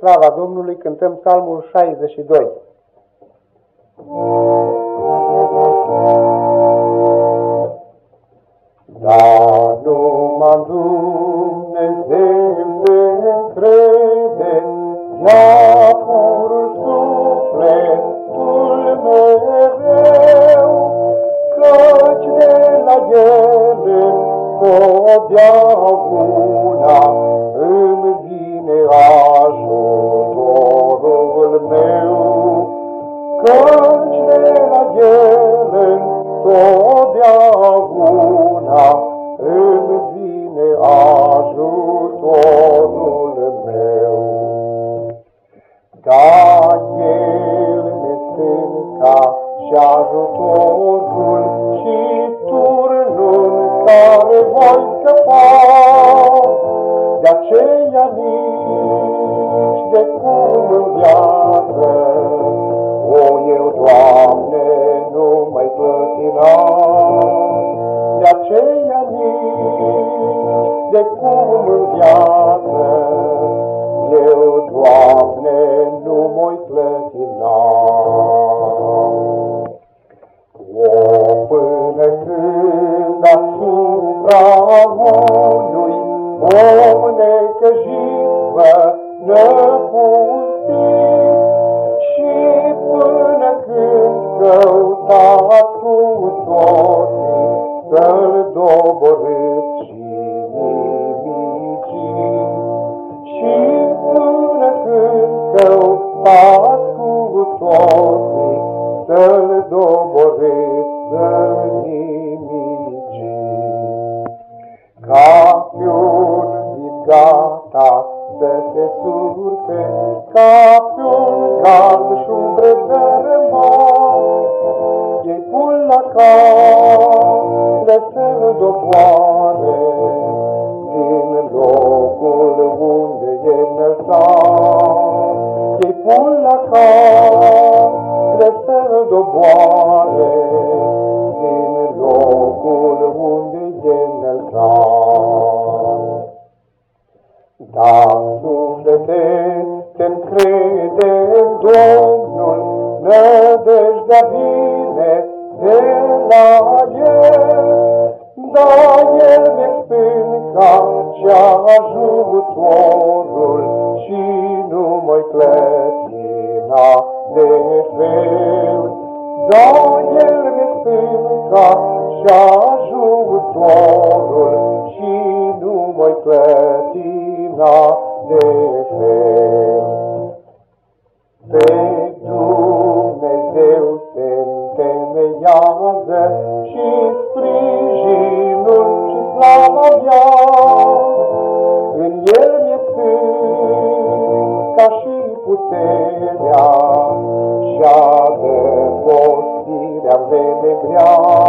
slava Domnului cântăm psalmul 62. Da, numai Dumnezeu se încrede, ia și ajutorul și turnul care voi scăpa, de aceea nici de cum în viață, o, eu, Doamne, nu mai plătina, de aceea nici de cum în viață, om necăjit vă năpustit și până când căutați cu toții să-l doborâți și nimicit. Și până când căutați cu toții se surpe, ca pe un gard și un brezărământ, ei pun la cale să-l doboare, din locul unde e înălțat. Ei pun la cale să-l doboare, Da, suflete, te încrede în Domnul, nădejdea vine de la El. Da, El mi-e stânca și ajutorul și nu mai clătina de fel. Da, El mi-e stânca și ajutorul și nu mai clătina de fel. Pe Dumnezeu se întemeiază și sprijinul și slava mea. În El mi-e ca și puterea și adăpostirea în vreme grea.